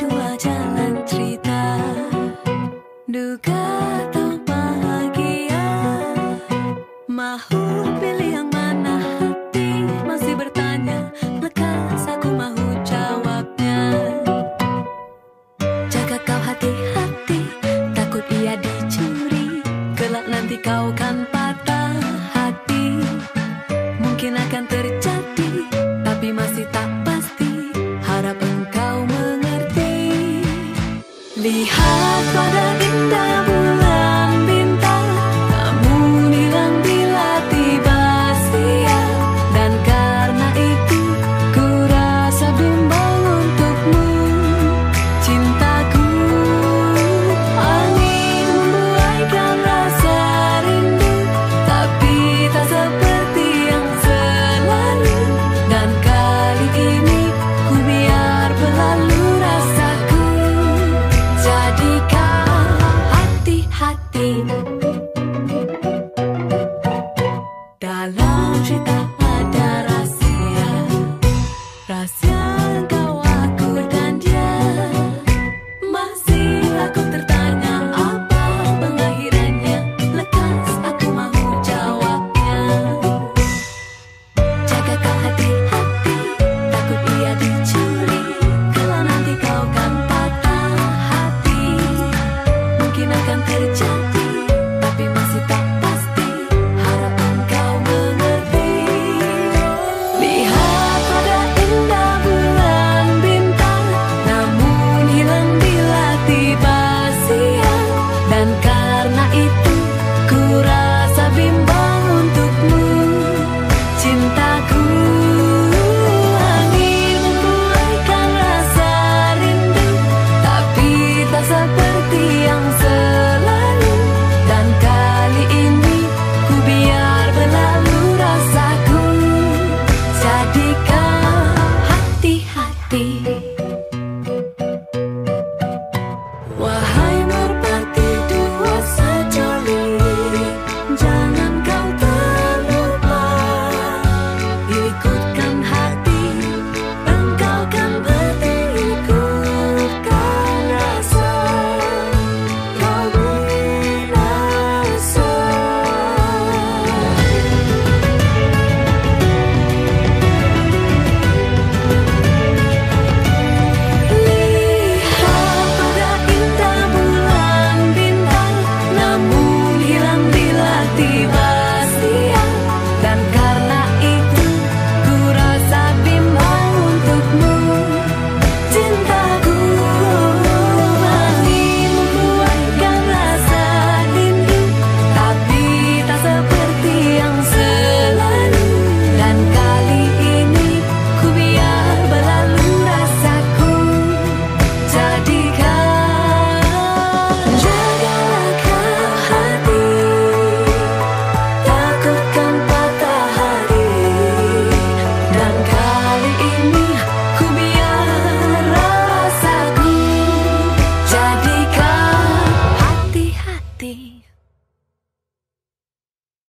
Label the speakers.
Speaker 1: dua jalan cerita. Duga atau bahagia? Mahu pilih yang mana? Hati Masih bertanya. Lekas aku mahu jawabnya. Jaga kau hati-hati. Takut ia dicuri. Kelak nanti kau kan patah behalf